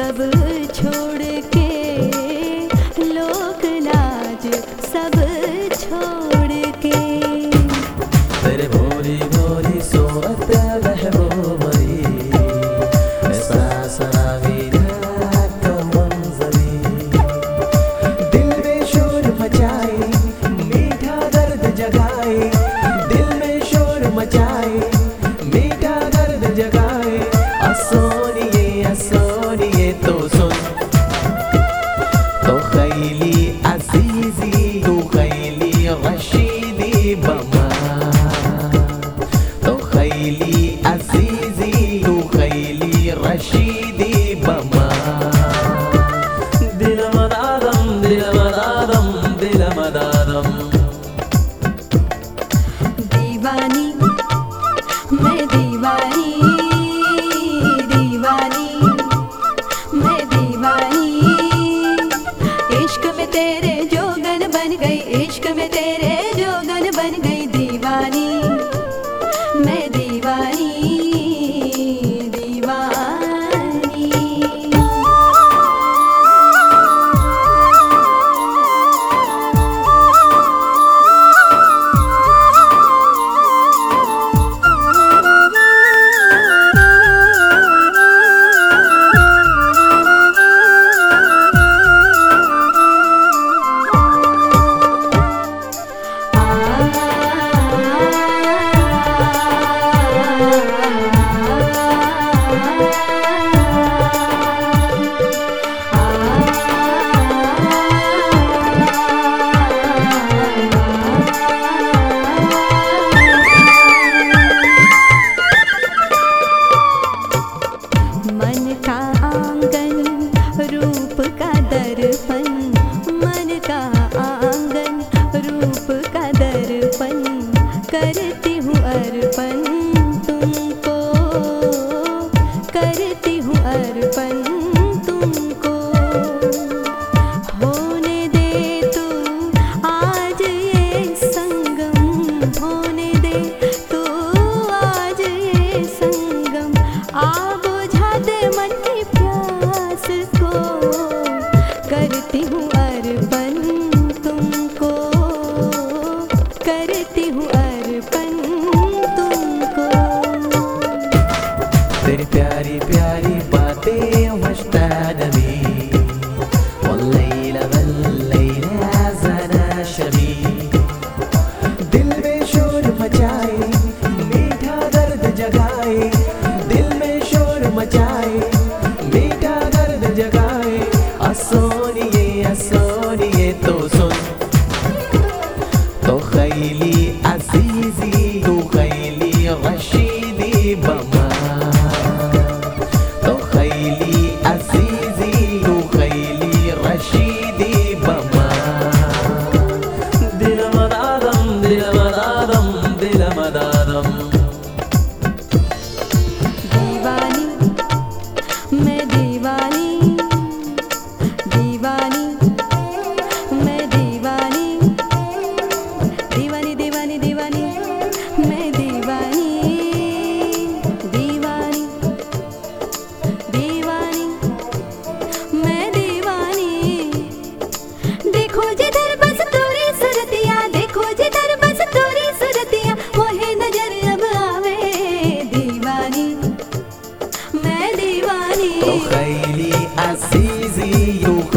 सब छोड़ के लोक लाज सब छोड़ के। तेरे भोरी भोरी सूरत महबूबरी खैली अजीजी खैली रशीदी बमा दिल मदादम दिल मदादम दिल मदादम दीवानी मैं दीवानी दीवानी मैं दीवानी इश्क में तेरे जोगन बन गई इश्क में तेरे जोगन बन गई दीवानी मैं दीवानी दीवानी करती हूँ अर्पण तुमको, करती हूँ अर्पण तुमको। होने दे तू आज ये संगम, होने दे तू आज ये संगम। आ बुझा दे मन की प्यास को, करती हूँ अर्पण तुमको, करती हूँ So.